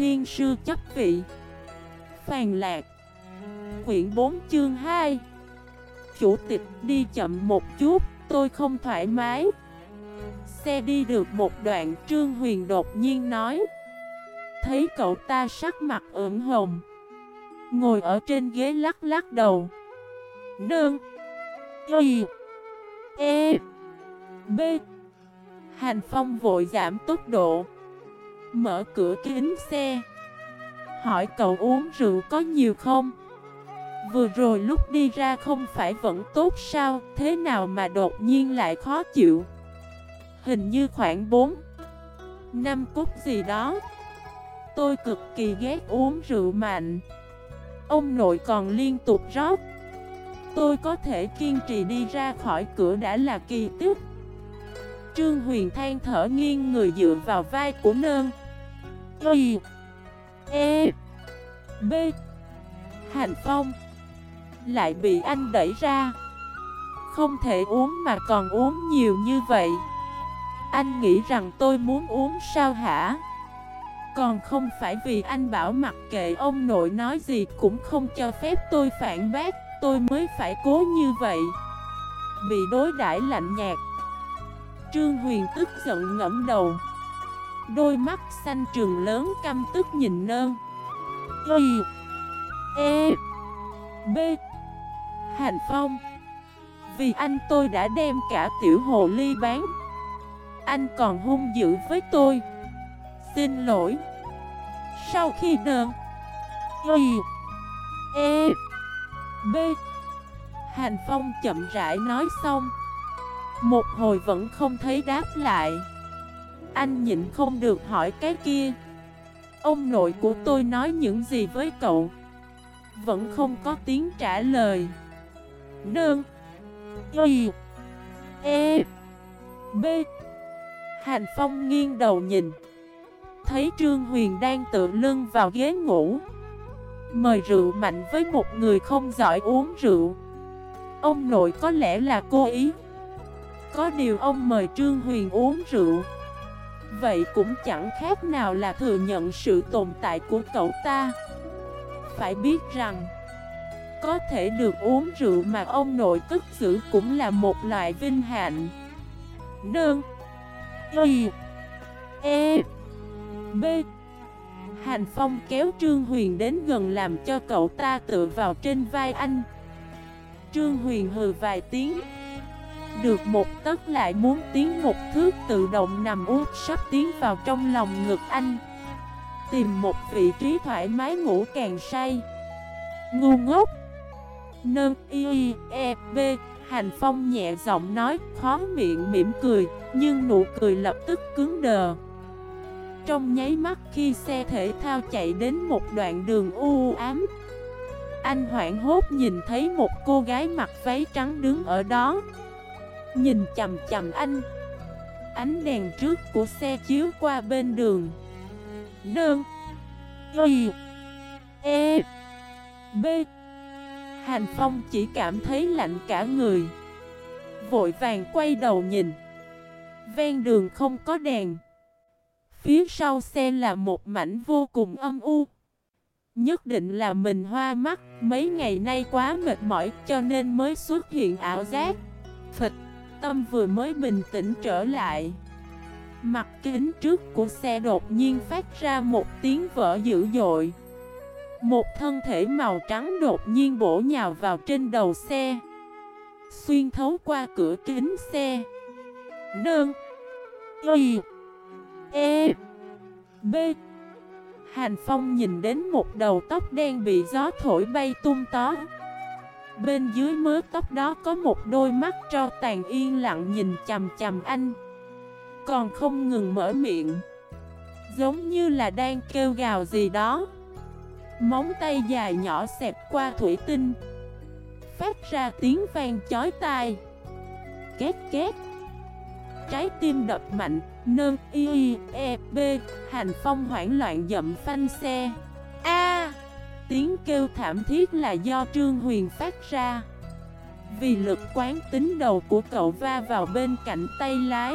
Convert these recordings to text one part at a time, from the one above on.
thiên sư chấp vị. Phàn lạc. Quyển 4 chương 2 Chủ tịch, đi chậm một chút, Tôi không thoải mái. Xe đi được một đoạn, Trương Huyền đột nhiên nói. Thấy cậu ta sắc mặt ửng hồng. Ngồi ở trên ghế lắc lắc đầu. Nương. Y. E. B. Hành Phong vội giảm tốc độ. Mở cửa kính xe. Hỏi cậu uống rượu có nhiều không? Vừa rồi lúc đi ra không phải vẫn tốt sao? Thế nào mà đột nhiên lại khó chịu? Hình như khoảng 4 năm cút gì đó. Tôi cực kỳ ghét uống rượu mạnh. Ông nội còn liên tục rót. Tôi có thể kiên trì đi ra khỏi cửa đã là kỳ tích. Trương Huyền than thở nghiêng người dựa vào vai của nơn. Y E B. Hành Phong. Lại bị anh đẩy ra. Không thể uống mà còn uống nhiều như vậy. Anh nghĩ rằng tôi muốn uống sao hả? Còn không phải vì anh bảo mặc kệ ông nội nói gì cũng không cho phép tôi phản bác, Tôi mới phải cố như vậy. Bị đối đãi lạnh nhạt. Trương Huyền tức giận ngẫm đầu. Đôi mắt xanh trường lớn căm tức nhìn nơn Y E B. Hành Phong. Vì anh tôi đã đem cả tiểu hồ ly bán. Anh còn hung dữ với tôi. Xin lỗi. Sau khi nơn Y E B. Hành Phong chậm rãi nói xong. Một hồi vẫn không thấy đáp lại. Anh nhịn không được hỏi cái kia. Ông nội của tôi nói những gì với cậu? Vẫn không có tiếng trả lời. Nương. Y. E. B. Hành Phong nghiêng đầu nhìn. Thấy Trương Huyền đang tự lưng vào ghế ngủ. Mời rượu mạnh với một người không giỏi uống rượu. Ông nội có lẽ là cô ý. Có điều ông mời Trương Huyền uống rượu. Vậy cũng chẳng khác nào là thừa nhận sự tồn tại của cậu ta. Phải biết rằng, Có thể được uống rượu mà ông nội cất giữ cũng là một loại vinh hạnh. Nương, Y E B. Hành Phong kéo Trương Huyền đến gần làm cho cậu ta tựa vào trên vai anh. Trương Huyền hừ vài tiếng. Được một tấc lại muốn tiến một thước tự động nằm út sắp tiến vào trong lòng ngực anh. Tìm một vị trí thoải mái ngủ càng say. Ngu ngốc. Nâng y e b. Hành Phong nhẹ giọng nói khó miệng mỉm cười, Nhưng nụ cười lập tức cứng đờ. Trong nháy mắt khi xe thể thao chạy đến một đoạn đường u ám, Anh hoảng hốt nhìn thấy một cô gái mặc váy trắng đứng ở đó. Nhìn chầm chầm anh. Ánh đèn trước của xe chiếu qua bên đường. Đơn Y E. B. Hành Phong chỉ cảm thấy lạnh cả người. Vội vàng quay đầu nhìn. Ven đường không có đèn. Phía sau xe là một mảnh vô cùng âm u. Nhất định là mình hoa mắt. Mấy ngày nay quá mệt mỏi cho nên mới xuất hiện ảo giác. Phịch. Tâm vừa mới bình tĩnh trở lại. Mặt kính trước của xe đột nhiên phát ra một tiếng vỡ dữ dội. Một thân thể màu trắng đột nhiên bổ nhào vào trên đầu xe. Xuyên thấu qua cửa kính xe. Nương Y. E. B. Hành Phong nhìn đến một đầu tóc đen bị gió thổi bay tung tó Bên dưới mớ tóc đó có một đôi mắt cho tàn yên lặng nhìn chầm chầm anh. Còn không ngừng mở miệng. Giống như là đang kêu gào gì đó. Móng tay dài nhỏ xẹp qua thủy tinh. Phát ra tiếng vang chói tai. Két két. Trái tim đập mạnh. Nơn y e b Hành phong hoảng loạn dậm phanh xe. Tiếng kêu thảm thiết là do Trương Huyền phát ra. Vì lực quán tính đầu của cậu va vào bên cạnh tay lái.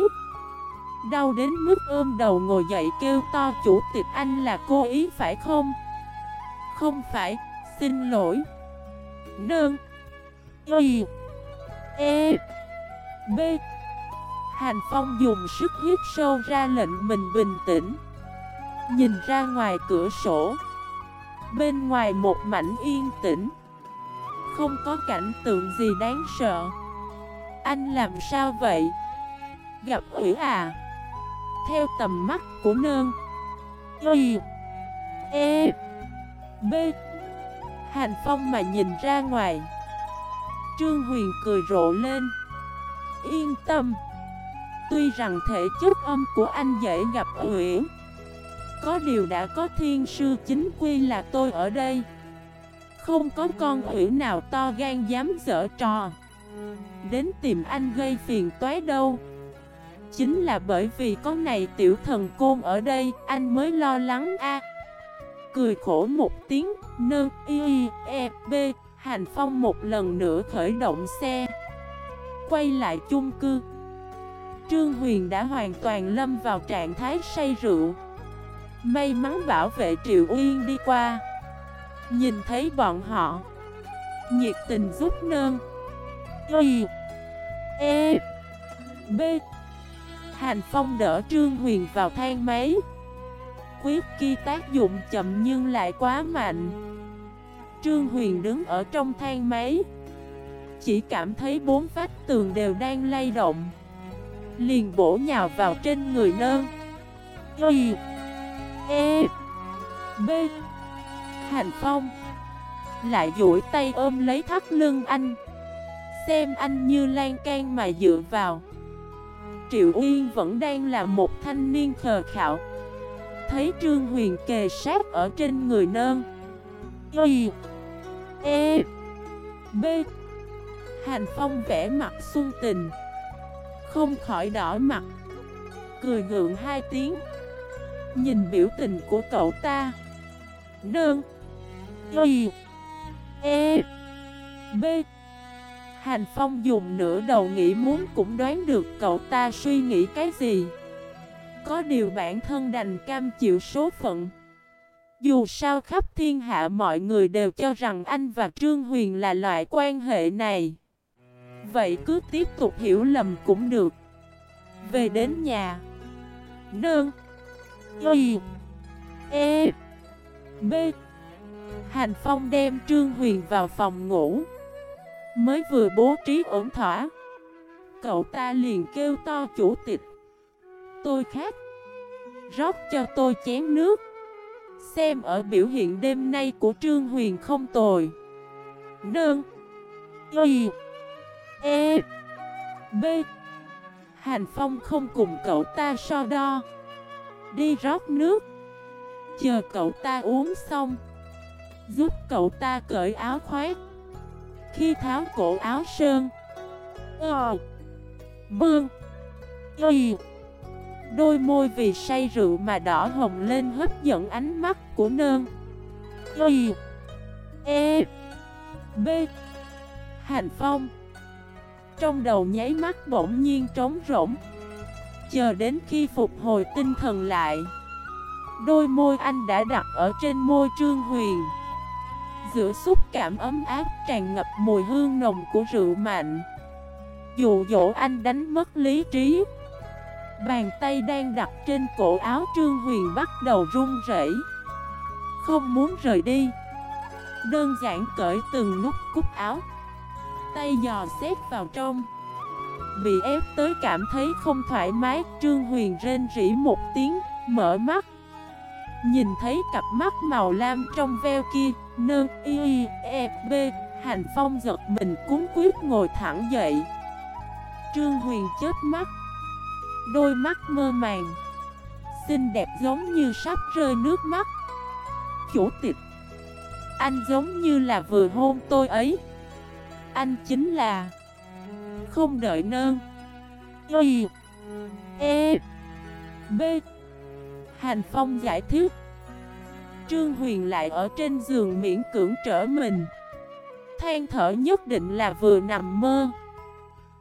Đau đến mức ôm đầu ngồi dậy kêu to chủ tịch anh là cô ý phải không? Không phải, xin lỗi. Nương. Y. E. B. Hành Phong dùng sức hít sâu ra lệnh mình bình tĩnh. Nhìn ra ngoài cửa sổ Bên ngoài một mảnh yên tĩnh. Không có cảnh tượng gì đáng sợ. Anh làm sao vậy? Gặp ủy à? Theo tầm mắt của nương. Y E B. Hành Phong mà nhìn ra ngoài. Trương Huyền cười rộ lên. Yên tâm. Tuy rằng thể chất âm của anh dễ gặp uyển có điều đã có thiên sư chính quy là tôi ở đây. Không có con uyển nào to gan dám dở trò. Đến tìm anh gây phiền toái đâu. Chính là bởi vì có này tiểu thần côn ở đây, Anh mới lo lắng a. Cười khổ một tiếng, Nơ, y e b. Hành Phong một lần nữa khởi động xe. Quay lại chung cư. Trương Huyền đã hoàn toàn lâm vào trạng thái say rượu. May mắn bảo vệ Triệu Uyên đi qua. Nhìn thấy bọn họ, Nhiệt tình giúp nơn. Y E B. Hành Phong đỡ Trương Huyền vào thang máy. Quyết kia tác dụng chậm nhưng lại quá mạnh. Trương Huyền đứng ở trong thang máy. Chỉ cảm thấy bốn vách tường đều đang lay động. Liền bổ nhào vào trên người nơn. Y E E, B. Hành Phong. Lại duỗi tay ôm lấy thắt lưng anh. Xem anh như lan can mà dựa vào. Triệu Uyên vẫn đang là một thanh niên khờ khạo. Thấy Trương Huyền kề sát ở trên người nơn. Y. E. B. Hành Phong vẽ mặt xuân tình. Không khỏi đỏ mặt. Cười ngượng hai tiếng. Nhìn biểu tình của cậu ta. Nương. Y. E. B. Hành Phong dùng nửa đầu nghĩ muốn cũng đoán được cậu ta suy nghĩ cái gì. Có điều bản thân đành cam chịu số phận. Dù sao khắp thiên hạ mọi người đều cho rằng anh và Trương Huyền là loại quan hệ này. Vậy cứ tiếp tục hiểu lầm cũng được. Về đến nhà. Nương. Y E B. Hành Phong đem Trương Huyền vào phòng ngủ, Mới vừa bố trí ổn thỏa. Cậu ta liền kêu to chủ tịch. Tôi khát, Rót cho tôi chén nước. Xem ở biểu hiện đêm nay của Trương Huyền không tồi. Nương. Y. E. B. Hành Phong không cùng cậu ta so đo. Đi rót nước. Chờ cậu ta uống xong, Giúp cậu ta cởi áo khoét. Khi tháo cổ áo sơn Ờ Bương Y Đôi môi vì say rượu mà đỏ hồng lên hấp dẫn ánh mắt của nơn. Y E B Hành Phong. Trong đầu nháy mắt bỗng nhiên trống rỗng. Chờ đến khi phục hồi tinh thần lại Đôi môi anh đã đặt ở trên môi Trương Huyền. Giữa xúc cảm ấm áp tràn ngập mùi hương nồng của rượu mạnh. Dụ dỗ anh đánh mất lý trí. Bàn tay đang đặt trên cổ áo Trương Huyền bắt đầu run rẩy, Không muốn rời đi. Đơn giản cởi từng nút cúc áo. Tay dò xét vào trong. Bị ép tới cảm thấy không thoải mái, Trương Huyền rên rỉ một tiếng, Mở mắt. Nhìn thấy cặp mắt màu lam trong veo kia, Nơ, y e b Hành phong giật mình cuốn quyết ngồi thẳng dậy. Trương Huyền chết mắt, Đôi mắt mơ màng, Xinh đẹp giống như sắp rơi nước mắt. Chủ tịch, Anh giống như là vừa hôn tôi ấy. Anh chính là không đợi nơn Y E B. Hành Phong giải thích. Trương Huyền lại ở trên giường miễn cưỡng trở mình. Than thở nhất định là vừa nằm mơ.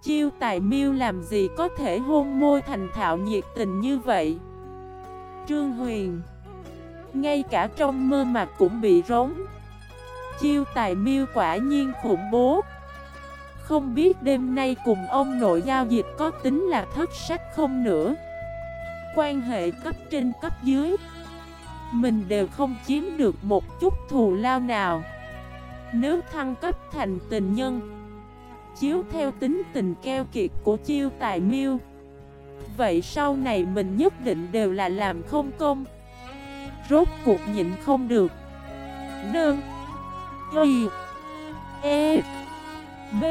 Chiêu tài miêu làm gì có thể hôn môi thành thạo nhiệt tình như vậy? Trương Huyền, Ngay cả trong mơ mà cũng bị rống. Chiêu tài miêu quả nhiên khủng bố. Không biết đêm nay cùng ông nội giao dịch có tính là thất sách không nữa. Quan hệ cấp trên cấp dưới, Mình đều không chiếm được một chút thù lao nào. Nếu thăng cấp thành tình nhân, Chiếu theo tính tình keo kiệt của chiêu tài miêu, Vậy sau này mình nhất định đều là làm không công. Rốt cuộc nhịn không được. Đơn, Y E B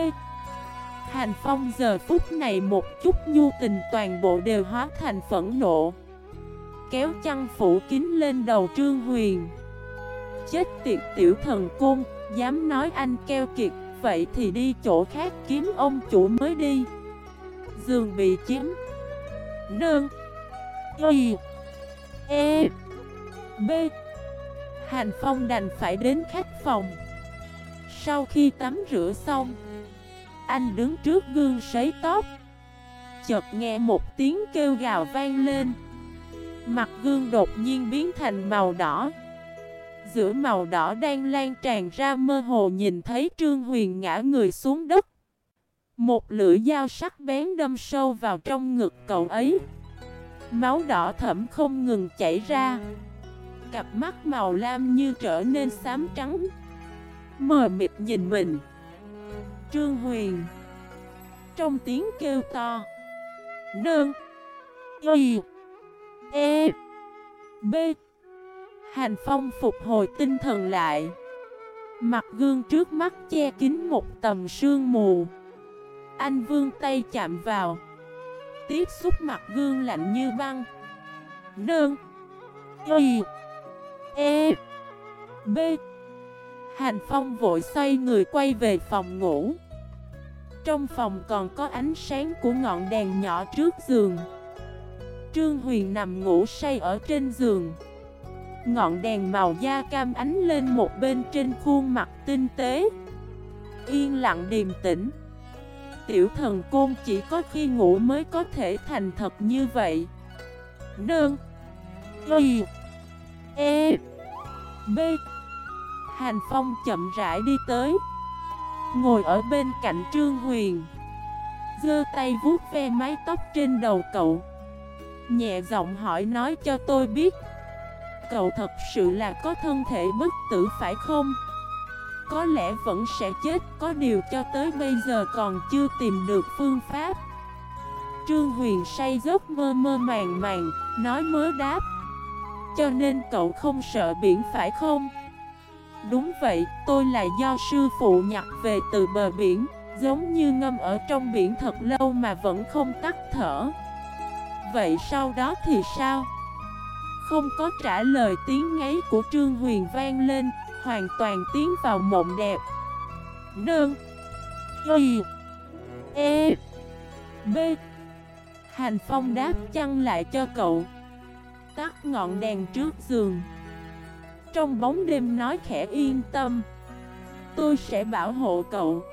Hành Phong giờ phút này một chút nhu tình toàn bộ đều hóa thành phẫn nộ. Kéo chăn phủ kín lên đầu Trương Huyền. Chết tiệt tiểu thần côn Dám nói anh keo kiệt Vậy thì đi chỗ khác kiếm ông chủ mới đi. Giường bị chiếm Nương, Y. E. B. Hành Phong đành phải đến khách phòng. Sau khi tắm rửa xong anh đứng trước gương sấy tóc Chợt nghe một tiếng kêu gào vang lên. Mặt gương đột nhiên biến thành màu đỏ. Giữa màu đỏ đang lan tràn ra mơ hồ nhìn thấy Trương Huyền ngã người xuống đất. Một lưỡi dao sắc bén đâm sâu vào trong ngực cậu ấy. Máu đỏ thẫm không ngừng chảy ra. Cặp mắt màu lam như trở nên xám trắng. Mờ mịt nhìn mình. Trương Huyền. Trong tiếng kêu to, Nương, Y E B, Hành Phong phục hồi tinh thần lại. Mặt gương trước mắt che kín một tầm sương mù. Anh vương tay chạm vào, Tiếp xúc mặt gương lạnh như băng. Nương, Y E B. Hành Phong vội xoay người quay về phòng ngủ. Trong phòng còn có ánh sáng của ngọn đèn nhỏ trước giường. Trương Huyền nằm ngủ say ở trên giường. Ngọn đèn màu da cam ánh lên một bên trên khuôn mặt tinh tế. Yên lặng điềm tĩnh. Tiểu thần côn chỉ có khi ngủ mới có thể thành thật như vậy. Đơn Y. E. B. Hành Phong chậm rãi đi tới. Ngồi ở bên cạnh Trương Huyền Giơ tay vuốt ve mái tóc trên đầu cậu Nhẹ giọng hỏi nói cho tôi biết, Cậu thật sự là có thân thể bất tử phải không? Có lẽ vẫn sẽ chết, Có điều cho tới bây giờ còn chưa tìm được phương pháp Trương Huyền say giấc mơ mơ màng màng, Nói mớ đáp, Cho nên cậu không sợ biển phải không? Đúng vậy, tôi là do sư phụ nhặt về từ bờ biển Giống như ngâm ở trong biển thật lâu mà vẫn không tắt thở. Vậy sau đó thì sao? Không có trả lời tiếng ngáy của Trương Huyền vang lên Hoàn toàn tiến vào mộng đẹp. Đơn Y. E. B. Hành Phong đáp chăn lại cho cậu. Tắt ngọn đèn trước giường. Trong bóng đêm nói khẽ yên tâm. Tôi sẽ bảo hộ cậu.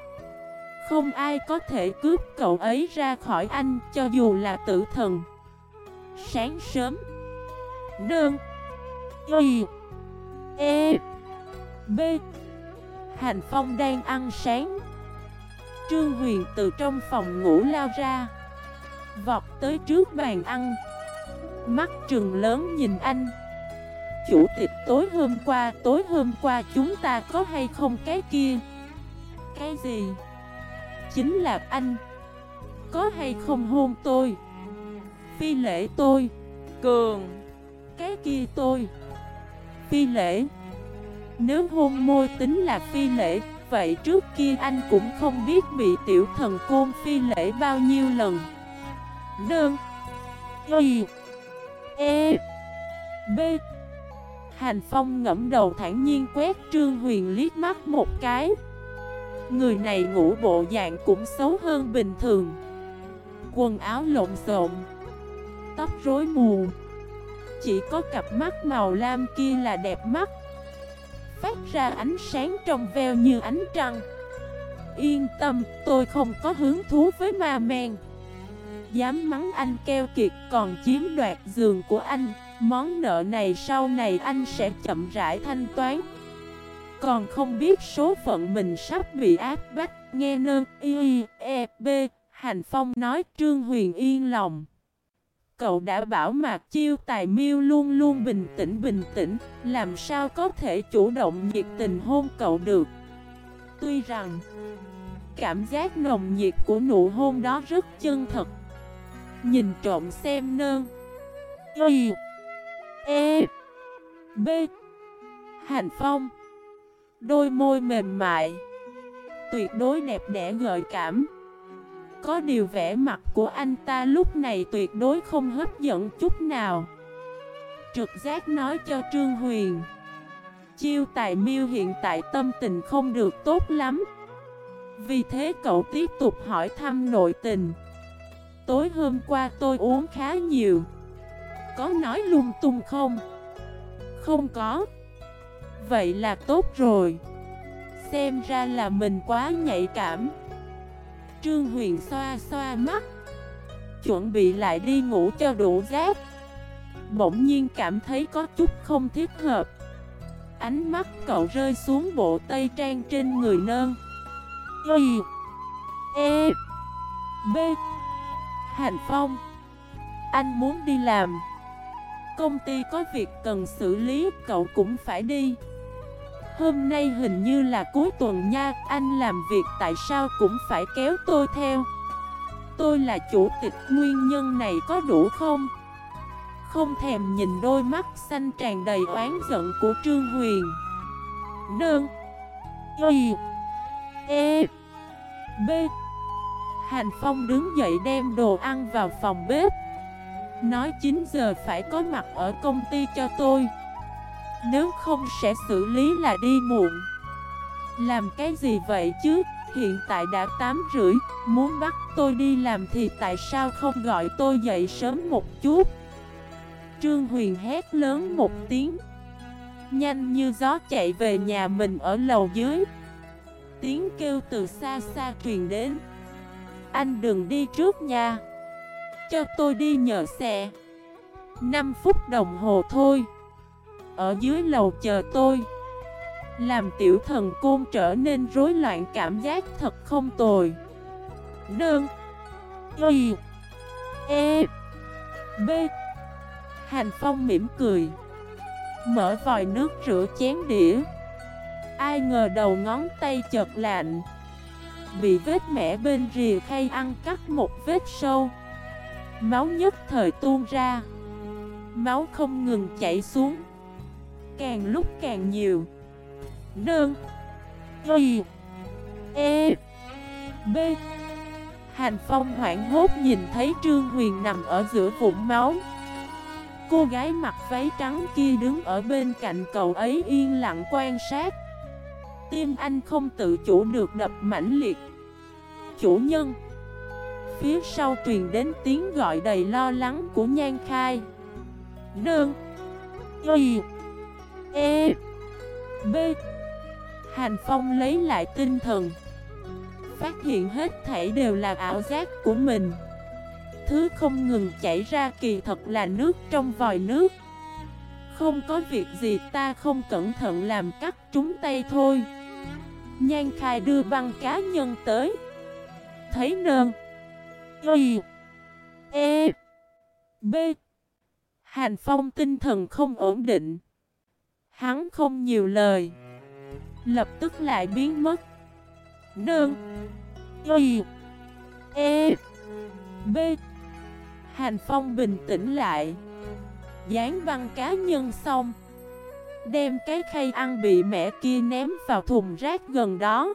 Không ai có thể cướp cậu ấy ra khỏi anh Cho dù là tử thần. Sáng sớm. Đơn Y. E. B. Hành Phong đang ăn sáng. Trương Huyền từ trong phòng ngủ lao ra, Vọt tới trước bàn ăn. Mắt trừng lớn nhìn anh. Chủ tịch tối hôm qua Tối hôm qua chúng ta có hay không? Cái kia. Cái gì? Chính là anh. Có hay không hôn tôi? Phi lễ tôi. Cường. Cái kia tôi. Phi lễ. Nếu hôn môi tính là phi lễ Vậy trước kia anh cũng không biết bị tiểu thần côn phi lễ bao nhiêu lần. Đơn. Y. E. B Hành Phong ngẫm đầu thản nhiên quét Trương Huyền liếc mắt một cái. Người này ngủ bộ dạng cũng xấu hơn bình thường. Quần áo lộn xộn Tóc rối mù. Chỉ có cặp mắt màu lam kia là đẹp mắt. Phát ra ánh sáng trong veo như ánh trăng. Yên tâm, tôi không có hứng thú với ma men. Dám mắng anh keo kiệt còn chiếm đoạt giường của anh. Món nợ này sau này anh sẽ chậm rãi thanh toán. Còn không biết số phận mình sắp bị áp bách, Nghe nơn, y e b Hành Phong nói, Trương Huyền yên lòng. Cậu đã bảo Mạc Chiêu Tài Miêu luôn luôn bình tĩnh bình tĩnh. Làm sao có thể chủ động nhiệt tình hôn cậu được? Tuy rằng, Cảm giác nồng nhiệt của nụ hôn đó rất chân thật. Nhìn trộm xem nơn, Y E B. Hành Phong. Đôi môi mềm mại. Tuyệt đối đẹp đẽ gợi cảm. Có điều vẻ mặt của anh ta lúc này tuyệt đối không hấp dẫn chút nào. Trực giác nói cho Trương Huyền. Chiêu tài miêu hiện tại tâm tình không được tốt lắm. Vì thế cậu tiếp tục hỏi thăm nội tình. Tối hôm qua tôi uống khá nhiều. Có nói lung tung không? Không có. Vậy là tốt rồi. Xem ra là mình quá nhạy cảm. Trương Huyền xoa xoa mắt. Chuẩn bị lại đi ngủ cho đủ giáp Bỗng nhiên cảm thấy có chút không thiết hợp. Ánh mắt cậu rơi xuống bộ tây trang trên người nơn. Y E B. Hành Phong. Anh muốn đi làm. Công ty có việc cần xử lý, Cậu cũng phải đi. Hôm nay hình như là cuối tuần nha, Anh làm việc tại sao cũng phải kéo tôi theo? Tôi là chủ tịch, nguyên nhân này có đủ không? Không thèm nhìn đôi mắt xanh tràn đầy oán giận của Trương Huyền. Nương Y. E. B. Hành Phong đứng dậy đem đồ ăn vào phòng bếp. Nói 9 giờ phải có mặt ở công ty cho tôi. Nếu không sẽ xử lý là đi muộn. Làm cái gì vậy chứ? Hiện tại đã 8 rưỡi, Muốn bắt tôi đi làm thì tại sao không gọi tôi dậy sớm một chút? Trương Huyền hét lớn một tiếng. Nhanh như gió chạy về nhà mình ở lầu dưới. Tiếng kêu từ xa xa truyền đến. Anh đừng đi trước nha. Cho tôi đi nhờ xe. 5 phút đồng hồ thôi. Ở dưới lầu chờ tôi. Làm tiểu thần côn trở nên rối loạn cảm giác thật không tồi. Đơn Y. E. B. Hành Phong mỉm cười. Mở vòi nước rửa chén đĩa. Ai ngờ đầu ngón tay chợt lạnh. Bị vết mẻ bên rìa khay ăn cắt một vết sâu. Máu nhất thời tuôn ra. Máu không ngừng chảy xuống. Càng lúc càng nhiều. Đơn Y. E. B. Hành Phong hoảng hốt nhìn thấy Trương Huyền nằm ở giữa vụn máu. Cô gái mặc váy trắng kia đứng ở bên cạnh cậu ấy yên lặng quan sát. Tim anh không tự chủ được đập mãnh liệt. Chủ nhân. Phía sau truyền đến tiếng gọi đầy lo lắng của Nhan Khai. Đơn Y E B. Hành Phong lấy lại tinh thần. Phát hiện hết thảy đều là ảo giác của mình. Thứ không ngừng chảy ra kỳ thật là nước trong vòi nước. Không có việc gì ta không cẩn thận làm cắt chúng tay thôi. Nhan khai đưa băng cá nhân tới. Thấy nơn Y E. B. Hành phong tinh thần không ổn định. Hắn không nhiều lời. Lập tức lại biến mất. Nương. Y E. B. Hành Phong bình tĩnh lại. Dán băng cá nhân xong. Đem cái khay ăn bị mẹ kia ném vào thùng rác gần đó.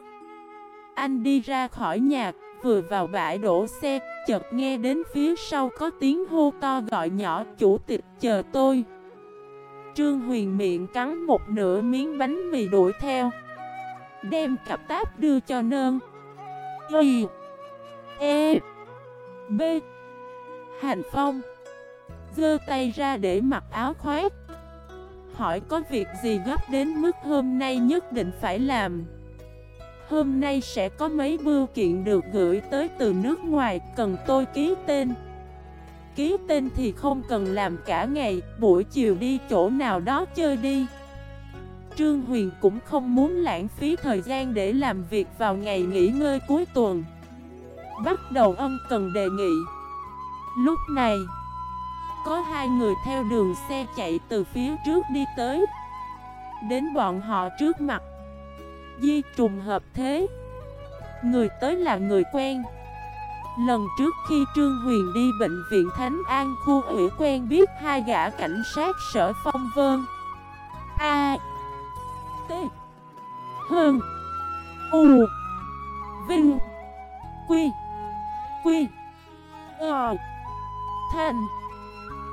Anh đi ra khỏi nhà Vừa vào bãi đổ xe, Chợt nghe đến phía sau có tiếng hô to gọi nhỏ, Chủ tịch, chờ tôi. Trương Huyền miệng cắn một nửa miếng bánh mì đuổi theo. Đem cặp táp đưa cho nơn. Y E B. Hành Phong Dơ tay ra để mặc áo khoét Hỏi có việc gì gấp đến mức hôm nay nhất định phải làm? Hôm nay sẽ có mấy bưu kiện được gửi tới từ nước ngoài, Cần tôi ký tên. Ký tên thì không cần làm cả ngày, Buổi chiều đi chỗ nào đó chơi đi. Trương Huyền cũng không muốn lãng phí thời gian để làm việc vào ngày nghỉ ngơi cuối tuần. Bắt đầu ân cần đề nghị. Lúc này, Có hai người theo đường xe chạy từ phía trước đi tới. Đến bọn họ trước mặt Di trùng hợp thế. Người tới là người quen. Lần trước khi Trương Huyền đi bệnh viện Thánh An khu ủy quen biết hai gã cảnh sát sở phong vơn A, T, Hơn, U, Vinh, Quy Quy Ờ Thành.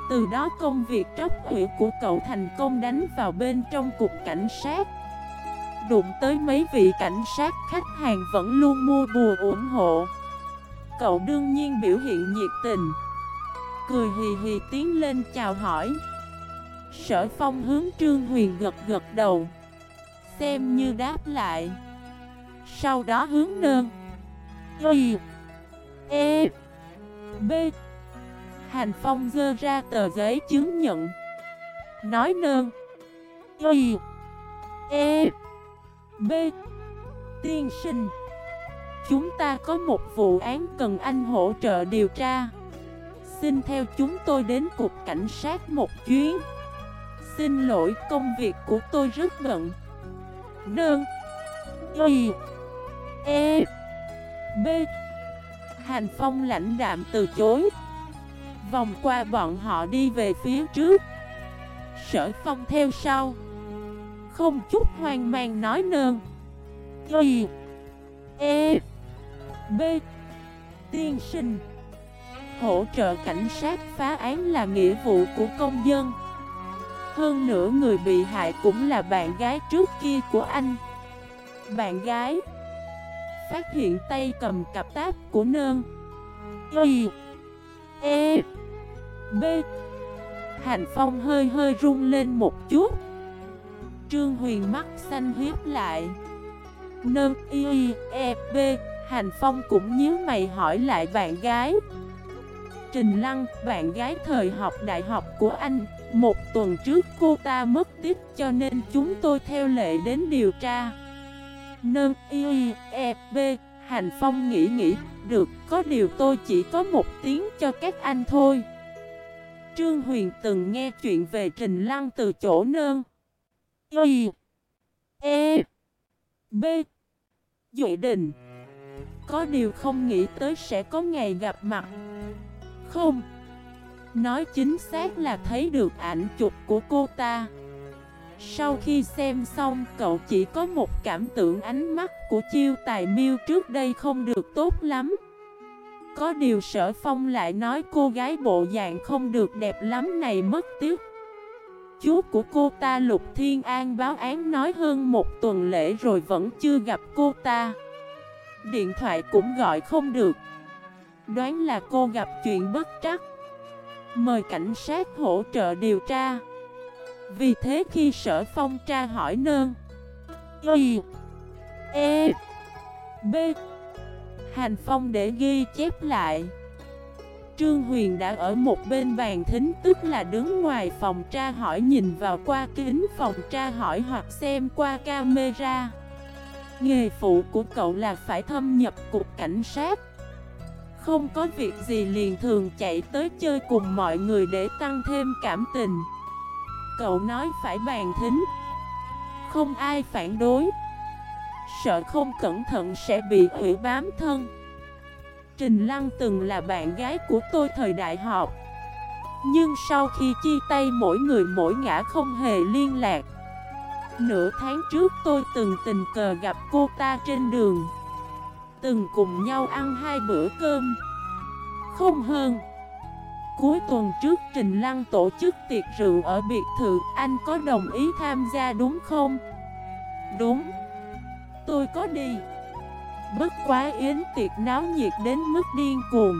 Từ đó công việc tróc ủy của cậu thành công đánh vào bên trong cục cảnh sát. Đụng tới mấy vị cảnh sát khách hàng vẫn luôn mua bùa ủng hộ. Cậu đương nhiên biểu hiện nhiệt tình. Cười hì hì tiến lên chào hỏi. Sở phong hướng Trương Huyền gật gật đầu. Xem như đáp lại. Sau đó hướng nơn. Y. E. B. Hành Phong dơ ra tờ giấy chứng nhận. Nói nơn. Y. E. B. Tiên sinh. Chúng ta có một vụ án cần anh hỗ trợ điều tra. Xin theo chúng tôi đến cục cảnh sát một chuyến. Xin lỗi, công việc của tôi rất bận. Đơn. Y. E. B. Hành Phong lãnh đạm từ chối. Vòng qua bọn họ đi về phía trước. Sở Phong theo sau. Không chút hoang mang nói nơn. Y E B, Tiên sinh, Hỗ trợ cảnh sát phá án là nghĩa vụ của công dân. Hơn nữa người bị hại cũng là bạn gái trước kia của anh. Bạn gái, Phát hiện tay cầm cặp táp của nơn. Y E B Hành phong hơi hơi rung lên một chút. Trương Huyền mắt xanh hiếp lại. Nâng Y E B Hành Phong cũng nhíu mày hỏi lại bạn gái. Trình Lăng, bạn gái thời học đại học của anh Một tuần trước cô ta mất tích cho nên chúng tôi theo lệ đến điều tra. Nâng y e b Hành Phong nghĩ nghĩ Được, có điều tôi chỉ có một tiếng cho các anh thôi. Trương Huyền từng nghe chuyện về Trình Lăng từ chỗ nơn Y E B. Duệ Đình có điều không nghĩ tới sẽ có ngày gặp mặt. Không. Nói chính xác là thấy được ảnh chụp của cô ta. Sau khi xem xong, cậu chỉ có một cảm tưởng ánh mắt của chiêu tài miêu trước đây không được tốt lắm. Có điều sở phong lại nói cô gái bộ dạng không được đẹp lắm này mất tiếc. Chú của cô ta Lục Thiên An báo án nói hơn một tuần lễ rồi vẫn chưa gặp cô ta. Điện thoại cũng gọi không được. Đoán là cô gặp chuyện bất trắc. Mời cảnh sát hỗ trợ điều tra. Vì thế khi sở phong tra hỏi nơn, Y E B, Hành phong để ghi chép lại. Trương Huyền đã ở một bên bàn thính, tức là đứng ngoài phòng tra hỏi nhìn vào qua kính phòng tra hỏi hoặc xem qua camera. Nghề phụ của cậu là phải thâm nhập cục cảnh sát. Không có việc gì liền thường chạy tới chơi cùng mọi người để tăng thêm cảm tình. Cậu nói phải bàn thính. Không ai phản đối. Sợ không cẩn thận sẽ bị hủy bám thân. Trình Lăng từng là bạn gái của tôi thời đại học. Nhưng sau khi chia tay, mỗi người mỗi ngã không hề liên lạc. Nửa tháng trước, tôi từng tình cờ gặp cô ta trên đường. Từng cùng nhau ăn hai bữa cơm. Không hơn. Cuối tuần trước, Trình Lăng tổ chức tiệc rượu ở biệt thự. Anh có đồng ý tham gia đúng không? Đúng. Tôi có đi. Bất quá yến tiệc náo nhiệt đến mức điên cuồng.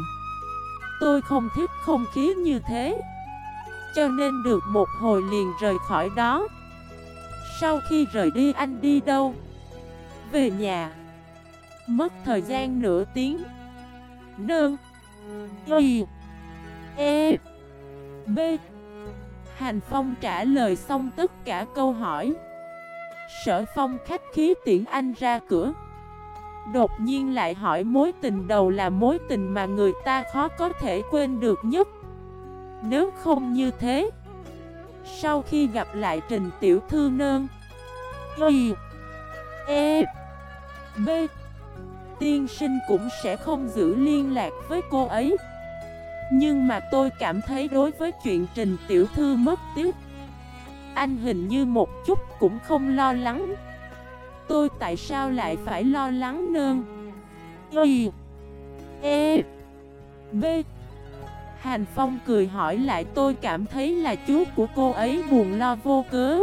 Tôi không thích không khí như thế. Cho nên được một hồi liền rời khỏi đó. Sau khi rời đi, anh đi đâu? Về nhà. Mất thời gian nửa tiếng. Nương. Y. E. B. Hành Phong trả lời xong tất cả câu hỏi. Sở Phong khách khí tiễn anh ra cửa. Đột nhiên lại hỏi mối tình đầu là mối tình mà người ta khó có thể quên được nhất. Nếu không như thế, Sau khi gặp lại Trình Tiểu Thư Nơn, Y E B, Tiên sinh cũng sẽ không giữ liên lạc với cô ấy. Nhưng mà tôi cảm thấy đối với chuyện Trình Tiểu Thư mất tiếc, Anh hình như một chút cũng không lo lắng. Tôi tại sao lại phải lo lắng nơn Y E B. Hàn Phong cười hỏi lại, tôi cảm thấy là chú của cô ấy buồn lo vô cớ.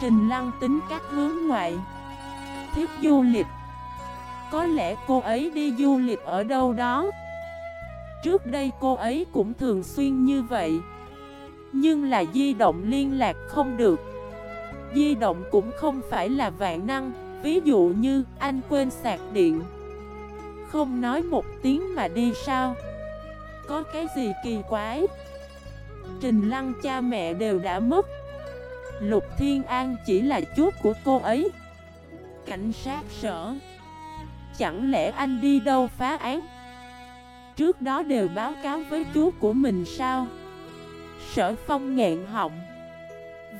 Trình Lăng tính cách hướng ngoại. Thích du lịch. Có lẽ cô ấy đi du lịch ở đâu đó? Trước đây cô ấy cũng thường xuyên như vậy. Nhưng là di động liên lạc không được. Di động cũng không phải là vạn năng, Ví dụ như anh quên sạc điện. Không nói một tiếng mà đi sao? Có cái gì kỳ quái? Trình Lăng cha mẹ đều đã mất. Lục Thiên An chỉ là chút của cô ấy. Cảnh sát sở. Chẳng lẽ anh đi đâu phá án? Trước đó đều báo cáo với chú của mình sao? Sở phong nghẹn họng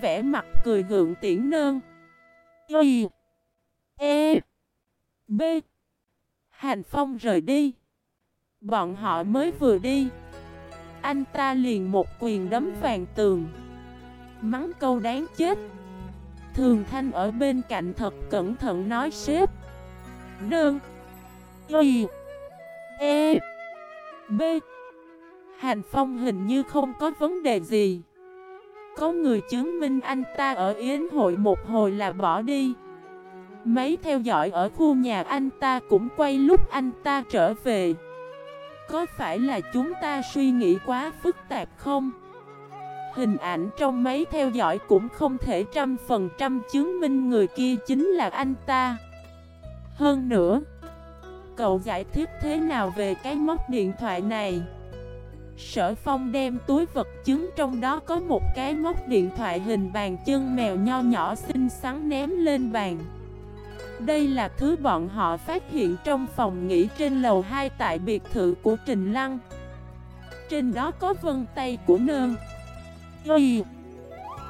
vẻ mặt cười gượng tiễn nơn. Y E B. Hành phong rời đi. Bọn họ mới vừa đi. Anh ta liền một quyền đấm vàng tường. Mắng câu đáng chết. Thường Thanh ở bên cạnh thật cẩn thận nói xếp Đơn Y E B. Hành Phong hình như không có vấn đề gì. Có người chứng minh anh ta ở Yến hội một hồi là bỏ đi Mấy theo dõi ở khu nhà anh ta cũng quay lúc anh ta trở về Có phải là chúng ta suy nghĩ quá phức tạp không? Hình ảnh trong máy theo dõi cũng không thể trăm phần trăm chứng minh người kia chính là anh ta Hơn nữa, Cậu giải thích thế nào về cái móc điện thoại này? Sở Phong đem túi vật chứng trong đó có một cái móc điện thoại hình bàn chân mèo nho nhỏ xinh xắn ném lên bàn. Đây là thứ bọn họ phát hiện trong phòng nghỉ trên lầu 2 tại biệt thự của Trình Lăng. Trên đó có vân tay của nơn. Y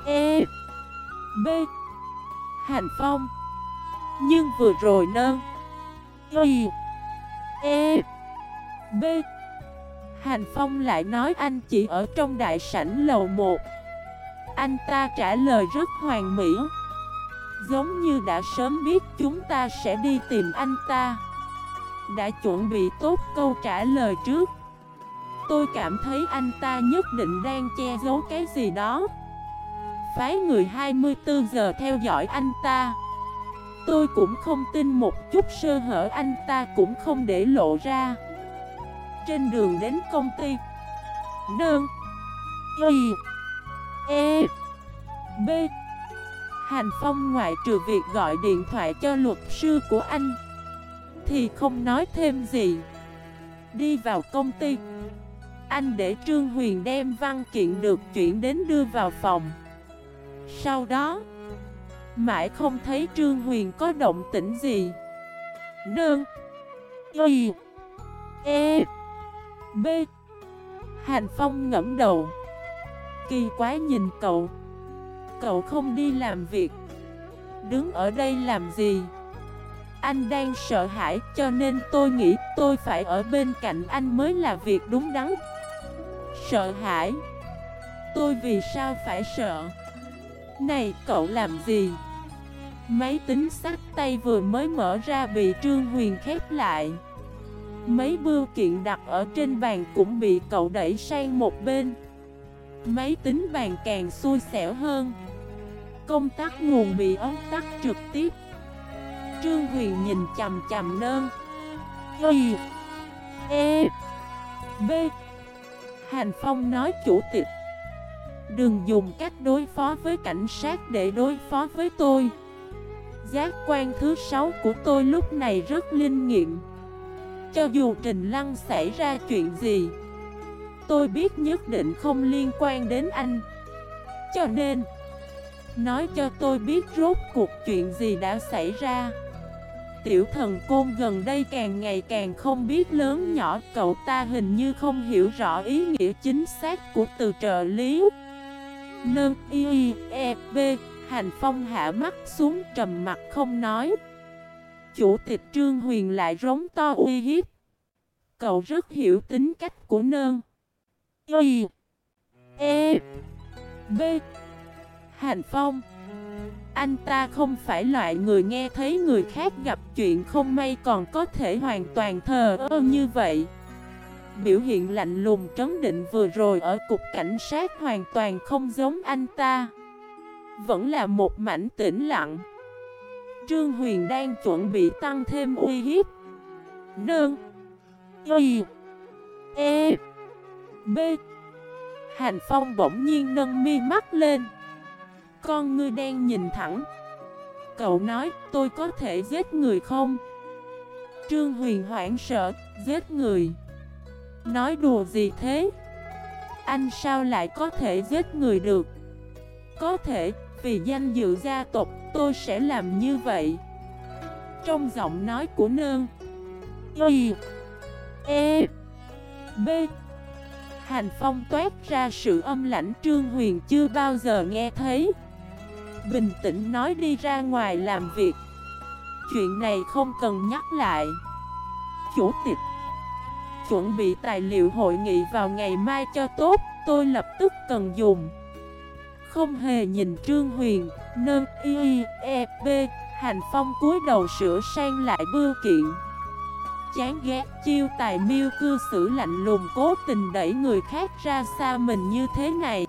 E B. Hành Phong. Nhưng vừa rồi nơn. Y E B. Hành Phong lại nói anh chỉ ở trong đại sảnh lầu 1 Anh ta trả lời rất hoàn mỹ. Giống như đã sớm biết chúng ta sẽ đi tìm anh ta. Đã chuẩn bị tốt câu trả lời trước. Tôi cảm thấy anh ta nhất định đang che giấu cái gì đó. Phái người 24 giờ theo dõi anh ta. Tôi cũng không tin một chút sơ hở anh ta cũng không để lộ ra. Trên đường đến công ty. Đơn Y. E. B. Hành Phong ngoại trừ việc gọi điện thoại cho luật sư của anh, Thì không nói thêm gì. Đi vào công ty. Anh để Trương Huyền đem văn kiện được chuyển đến đưa vào phòng. Sau đó, Mãi không thấy Trương Huyền có động tĩnh gì. Nương. Y. E. B. Hàn Phong ngẫm đầu. Kỳ quái nhìn cậu. Cậu không đi làm việc. Đứng ở đây làm gì? Anh đang sợ hãi, cho nên tôi nghĩ tôi phải ở bên cạnh anh mới là việc đúng đắn. Sợ hãi? Tôi vì sao phải sợ? Này, cậu làm gì? Máy tính sách tay vừa mới mở ra bị Trương Huyền khép lại. Mấy bưu kiện đặt ở trên bàn cũng bị cậu đẩy sang một bên. Máy tính bàn càng xui xẻo hơn. Công tắc nguồn bị ống tắt trực tiếp. Trương Huyền nhìn chầm chầm nơn. Y E B. Hành Phong nói chủ tịch. Đừng dùng cách đối phó với cảnh sát để đối phó với tôi. Giác quan thứ sáu của tôi lúc này rất linh nghiệm. Cho dù Trình Lăng xảy ra chuyện gì, Tôi biết nhất định không liên quan đến anh. Cho nên, Nói cho tôi biết rốt cuộc chuyện gì đã xảy ra. Tiểu thần côn gần đây càng ngày càng không biết lớn nhỏ, Cậu ta hình như không hiểu rõ ý nghĩa chính xác của từ trợ lý. Nâng y e b Hành phong hạ mắt xuống trầm mặt không nói. Chủ tịch Trương Huyền lại rống to uy hiếp. Cậu rất hiểu tính cách của nơn. Y E B. Hành phong. Anh ta không phải loại người nghe thấy người khác gặp chuyện không may còn có thể hoàn toàn thờ ơ như vậy. Biểu hiện lạnh lùng trấn định vừa rồi ở cục cảnh sát hoàn toàn không giống anh ta. Vẫn là một mảnh tĩnh lặng. Trương Huyền đang chuẩn bị tăng thêm uy hiếp. Nương. Y. E. B. Hành Phong bỗng nhiên nâng mi mắt lên. Con ngươi đen nhìn thẳng. Cậu nói tôi có thể giết người không? Trương Huyền hoảng sợ Giết người? Nói đùa gì thế? Anh sao lại có thể giết người được? Có thể, vì danh dự gia tộc, tôi sẽ làm như vậy. Trong giọng nói của nương, Y E B, Hành phong toát ra sự âm lãnh Trương Huyền chưa bao giờ nghe thấy. Bình tĩnh nói đi ra ngoài làm việc. Chuyện này không cần nhắc lại. Chủ tịch, Chuẩn bị tài liệu hội nghị vào ngày mai cho tốt, Tôi lập tức cần dùng. Không hề nhìn Trương Huyền. Nâng y e b, Hành phong cúi đầu sửa sang lại bưu kiện. Chán ghét chiêu tài miêu cư xử lạnh lùng cố tình đẩy người khác ra xa mình như thế này.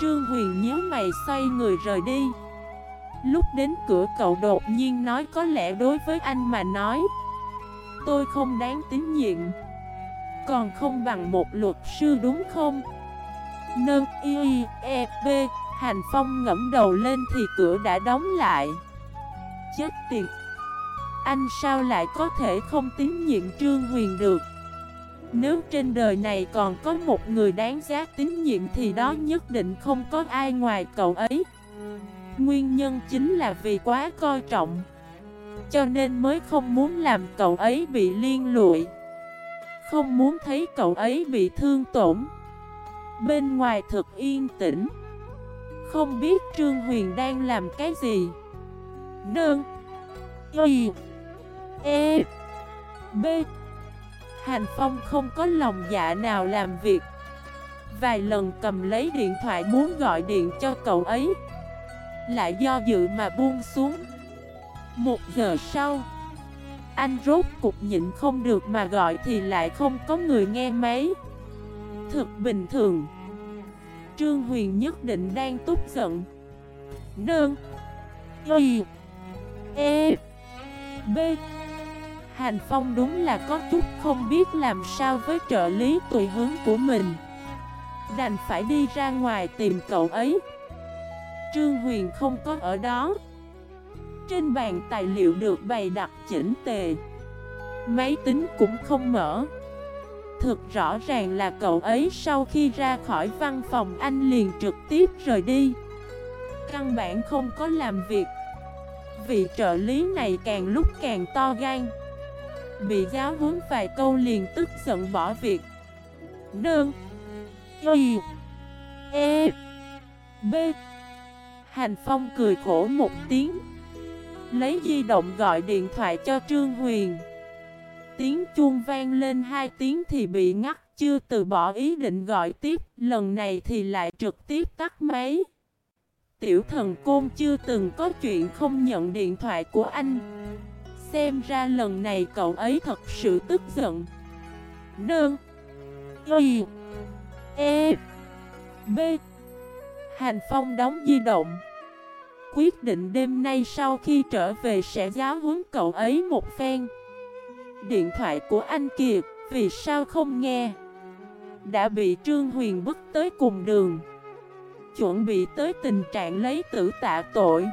Trương Huyền nhớ mày xoay người rời đi. Lúc đến cửa cậu đột nhiên nói có lẽ đối với anh mà nói. Tôi không đáng tín nhiệm. Còn không bằng một luật sư đúng không? Nâng y e b Hành Phong ngẫm đầu lên thì cửa đã đóng lại. Chết tiệt! Anh sao lại có thể không tín nhiệm Trương Huyền được? Nếu trên đời này còn có một người đáng giá tín nhiệm thì đó nhất định không có ai ngoài cậu ấy. Nguyên nhân chính là vì quá coi trọng, Cho nên mới không muốn làm cậu ấy bị liên lụy. Không muốn thấy cậu ấy bị thương tổn. Bên ngoài thật yên tĩnh. Không biết Trương Huyền đang làm cái gì. Đơn Y. E. B. Hành Phong không có lòng dạ nào làm việc. Vài lần cầm lấy điện thoại muốn gọi điện cho cậu ấy. Lại do dự mà buông xuống. Một giờ sau, Anh rốt cục nhịn không được mà gọi thì lại không có người nghe máy. Thực bình thường Trương Huyền nhất định đang tức giận. Nơn, Y. E. B. Hành Phong đúng là có chút không biết làm sao với trợ lý tùy hướng của mình. Đành phải đi ra ngoài tìm cậu ấy. Trương Huyền không có ở đó. Trên bàn tài liệu được bày đặt chỉnh tề. Máy tính cũng không mở. Thực rõ ràng là cậu ấy sau khi ra khỏi văn phòng anh liền trực tiếp rời đi. Căn bản không có làm việc. Vị trợ lý này càng lúc càng to gan. Bị giáo huấn vài câu liền tức giận bỏ việc. Đơn Y. E. B. Hành Phong cười khổ một tiếng. Lấy di động gọi điện thoại cho Trương Huyền. Tiếng chuông vang lên, hai tiếng thì bị ngắt, Chưa từ bỏ ý định gọi tiếp, Lần này thì lại trực tiếp tắt máy. Tiểu thần côn chưa từng có chuyện không nhận điện thoại của anh. Xem ra lần này cậu ấy thật sự tức giận. Nương, Y E B. Hành Phong đóng di động. Quyết định đêm nay sau khi trở về sẽ giáo huấn cậu ấy một phen. Điện thoại của anh Kiệt Vì sao không nghe? Đã bị Trương Huyền bức tới cùng đường. Chuẩn bị tới tình trạng lấy tử tạ tội.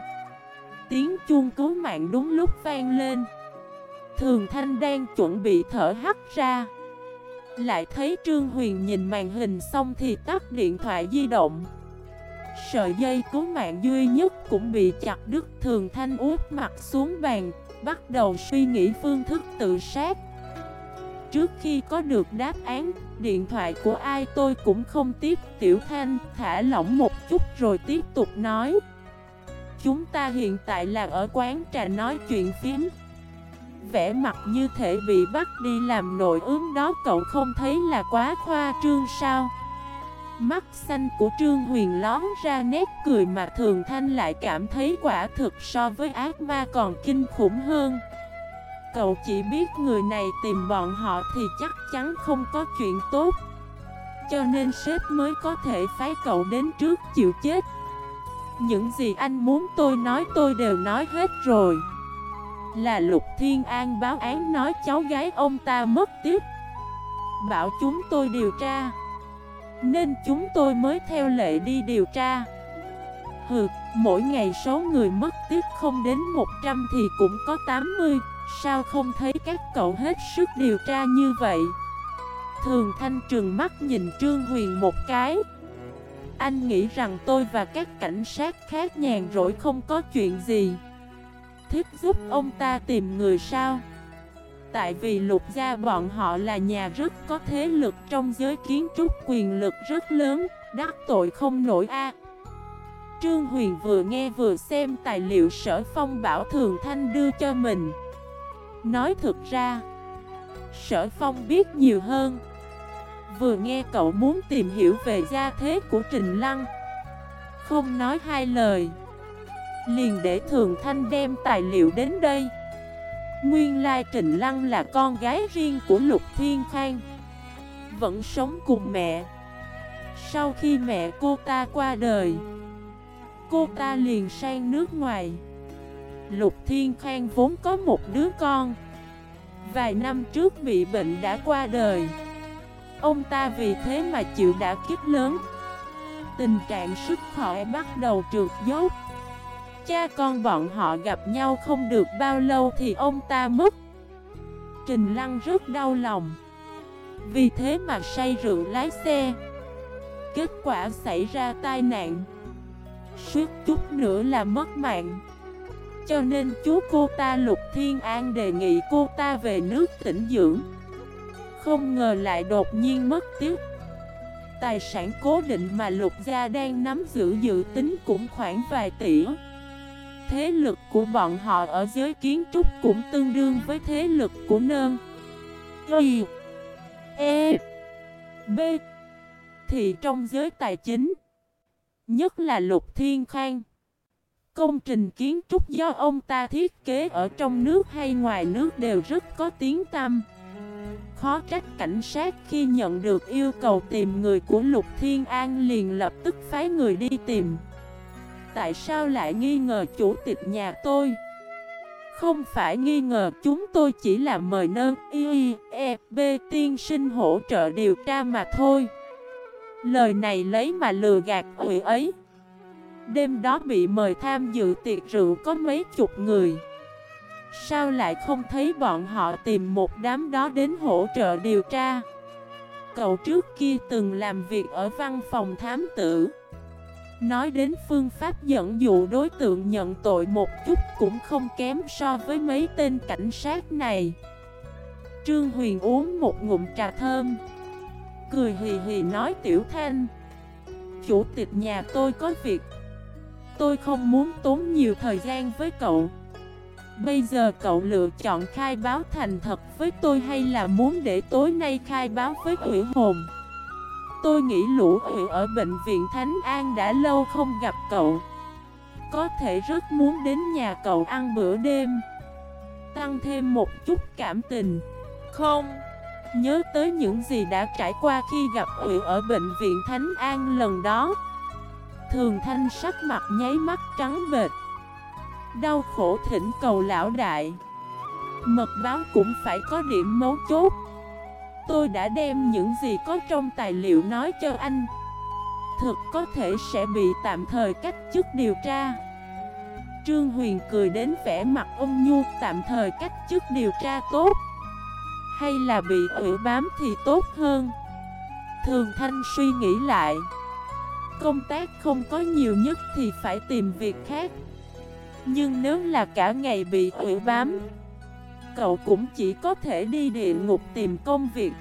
Tiếng chuông cứu mạng đúng lúc vang lên. Thường Thanh đang chuẩn bị thở hắt ra. Lại thấy Trương Huyền nhìn màn hình xong thì tắt điện thoại di động. Sợi dây cứu mạng duy nhất cũng bị chặt đứt, Thường Thanh úp mặt xuống bàn Bắt đầu suy nghĩ phương thức tự sát Trước khi có được đáp án, Điện thoại của ai tôi cũng không tiếp. Tiểu Thanh thả lỏng một chút rồi tiếp tục nói. Chúng ta hiện tại là ở quán trà nói chuyện phím. Vẽ mặt như thể bị bắt đi làm nội ứng đó, cậu không thấy là quá khoa trương sao? Mắt xanh của Trương Huyền lón ra nét cười mà Thường Thanh lại cảm thấy quả thực so với ác ma còn kinh khủng hơn. Cậu chỉ biết người này tìm bọn họ thì chắc chắn không có chuyện tốt. Cho nên sếp mới có thể phái cậu đến trước chịu chết. Những gì anh muốn tôi nói tôi đều nói hết rồi. Là Lục Thiên An báo án nói cháu gái ông ta mất tiếp Bảo chúng tôi điều tra. Nên chúng tôi mới theo lệ đi điều tra. Hừ, mỗi ngày số người mất tiếc không đến 100 thì cũng có 80 Sao không thấy các cậu hết sức điều tra như vậy? Thường Thanh trừng mắt nhìn Trương Huyền một cái. Anh nghĩ rằng tôi và các cảnh sát khác nhàn rỗi không có chuyện gì. Thích giúp ông ta tìm người sao? Tại vì lục gia bọn họ là nhà rất có thế lực trong giới kiến trúc, quyền lực rất lớn, Đắc tội không nổi a. Trương Huyền vừa nghe vừa xem tài liệu sở phong bảo Thường Thanh đưa cho mình. Nói thực ra, Sở Phong biết nhiều hơn. Vừa nghe cậu muốn tìm hiểu về gia thế của Trình Lăng. Không nói hai lời. Liền để Thường Thanh đem tài liệu đến đây. Nguyên lai Trình Lăng là con gái riêng của Lục Thiên Khang. Vẫn sống cùng mẹ. Sau khi mẹ cô ta qua đời, Cô ta liền sang nước ngoài. Lục Thiên Khang vốn có một đứa con. Vài năm trước bị bệnh đã qua đời. Ông ta vì thế mà chịu đã kiếp lớn. Tình trạng sức khỏe bắt đầu trượt dốc. Cha con bọn họ gặp nhau không được bao lâu thì ông ta mất. Trình Lăng rất đau lòng. Vì thế mà say rượu lái xe. Kết quả xảy ra tai nạn. Suốt chút nữa là mất mạng. Cho nên chú cô ta Lục Thiên An đề nghị cô ta về nước tỉnh dưỡng. Không ngờ lại đột nhiên mất tiếc Tài sản cố định mà Lục Gia đang nắm giữ dự tính cũng khoảng vài tỷ. Thế lực của bọn họ ở giới kiến trúc cũng tương đương với thế lực của nơm Y E B Thì trong giới tài chính, Nhất là Lục Thiên Khang, Công trình kiến trúc do ông ta thiết kế ở trong nước hay ngoài nước đều rất có tiếng tăm. Khó trách cảnh sát khi nhận được yêu cầu tìm người của Lục Thiên An liền lập tức phái người đi tìm. Tại sao lại nghi ngờ chủ tịch nhà tôi? Không phải nghi ngờ, chúng tôi chỉ là mời nơn, y e b tiên sinh hỗ trợ điều tra mà thôi. Lời này lấy mà lừa gạt ủy ấy. Đêm đó bị mời tham dự tiệc rượu có mấy chục người Sao lại không thấy bọn họ tìm một đám đó đến hỗ trợ điều tra Cậu trước kia từng làm việc ở văn phòng thám tử Nói đến phương pháp dẫn dụ đối tượng nhận tội một chút cũng không kém so với mấy tên cảnh sát này. Trương Huyền uống một ngụm trà thơm, Cười hì hì nói, Tiểu Thanh, Chủ tịch nhà tôi có việc. Tôi không muốn tốn nhiều thời gian với cậu. Bây giờ cậu lựa chọn khai báo thành thật với tôi hay là muốn để tối nay khai báo với quỷ hồn? Tôi nghĩ lũ ủy ở bệnh viện Thánh An đã lâu không gặp cậu. Có thể rất muốn đến nhà cậu ăn bữa đêm. Tăng thêm một chút cảm tình. Không. Nhớ tới những gì đã trải qua khi gặp ủy ở bệnh viện Thánh An lần đó. Thường thanh sắc mặt nháy mắt trắng bệt Đau khổ thỉnh cầu lão đại. Mật báo cũng phải có điểm mấu chốt Tôi đã đem những gì có trong tài liệu nói cho anh. Thực có thể sẽ bị tạm thời cách chức điều tra. Trương Huyền cười đến vẻ mặt ông nhu, tạm thời cách chức điều tra tốt. Hay là bị ủy bám thì tốt hơn. Thường Thanh suy nghĩ lại. Công tác không có nhiều nhất thì phải tìm việc khác. Nhưng nếu là cả ngày bị ủy bám Cậu cũng chỉ có thể đi địa ngục tìm công việc.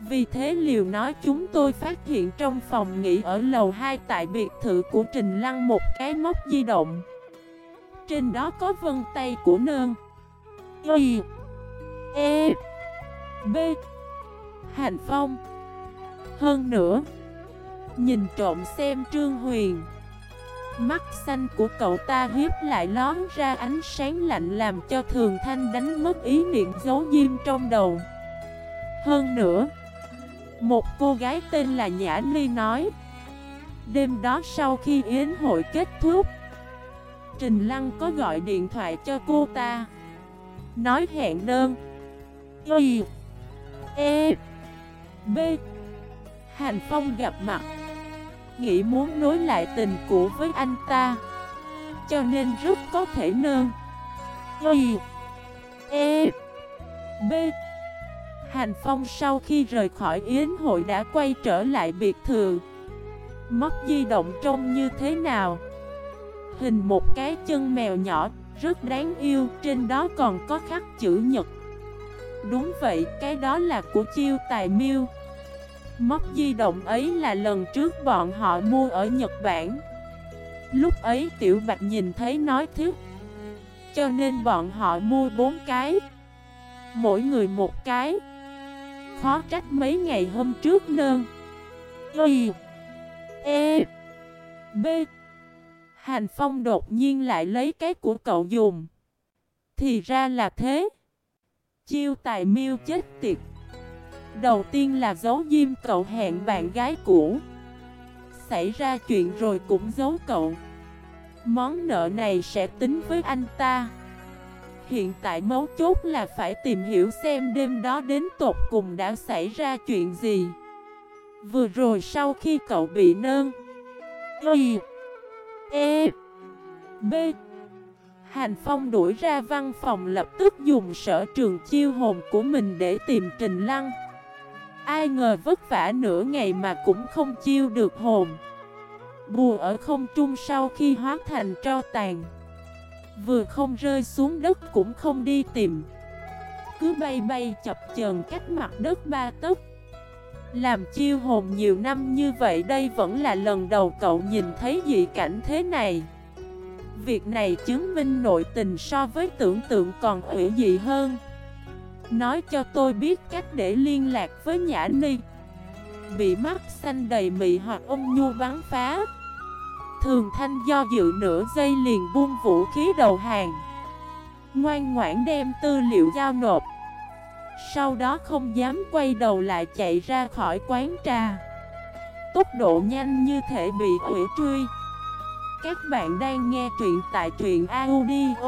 Vì thế Liều nói chúng tôi phát hiện trong phòng nghỉ ở lầu 2 tại biệt thự của Trình Lăng một cái móc di động. Trên đó có vân tay của nơn. Y E B Hành Phong. Hơn nữa, Nhìn trộm xem Trương Huyền. Mắt xanh của cậu ta hiếp lại lón ra ánh sáng lạnh làm cho Thường Thanh đánh mất ý niệm giấu diêm trong đầu. Hơn nữa, Một cô gái tên là Nhã Ly nói, Đêm đó sau khi yến hội kết thúc, Trình Lăng có gọi điện thoại cho cô ta, Nói hẹn đơn, Y E B Hành Phong gặp mặt. Nghĩ muốn nối lại tình cũ với anh ta. Cho nên rất có thể nơn Y E B. Hành Phong sau khi rời khỏi yến hội đã quay trở lại biệt thự. Móc di động trông như thế nào? Hình một cái chân mèo nhỏ, Rất đáng yêu, Trên đó còn có khắc chữ nhật. Đúng vậy, cái đó là của chiêu tài miêu. Móc di động ấy là lần trước bọn họ mua ở Nhật Bản. Lúc ấy Tiểu Bạch nhìn thấy nói thiếu Cho nên bọn họ mua bốn cái. Mỗi người một cái. Khó trách mấy ngày hôm trước nơn. Y E B. Hành Phong đột nhiên lại lấy cái của cậu dùng. Thì ra là thế. Chiêu tài miêu chết tiệt. Đầu tiên là giấu diêm, cậu hẹn bạn gái cũ. Xảy ra chuyện rồi cũng giấu cậu. Món nợ này sẽ tính với anh ta. Hiện tại mấu chốt là phải tìm hiểu xem đêm đó đến tột cùng đã xảy ra chuyện gì. Vừa rồi sau khi cậu bị nơn, Y E B Hành Phong đuổi ra văn phòng lập tức dùng sở trường chiêu hồn của mình để tìm Trình Lăng. Ai ngờ vất vả nửa ngày mà cũng không chiêu được hồn. Bùa ở không trung sau khi hóa thành tro tàn. Vừa không rơi xuống đất cũng không đi tìm. Cứ bay bay chập chờn cách mặt đất ba tấc. Làm chiêu hồn nhiều năm như vậy đây vẫn là lần đầu cậu nhìn thấy dị cảnh thế này. Việc này chứng minh nội tình so với tưởng tượng còn hữu dị hơn. Nói cho tôi biết cách để liên lạc với Nhã Ni. Bị mắt xanh đầy mị hoặc ôm nhu bắn phá. Thường thanh do dự nửa giây liền buông vũ khí đầu hàng. Ngoan ngoãn đem tư liệu giao nộp. Sau đó không dám quay đầu lại chạy ra khỏi quán trà. Tốc độ nhanh như thể bị quỷ truy. Các bạn đang nghe truyện tại truyện audio.fif